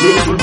Yeah.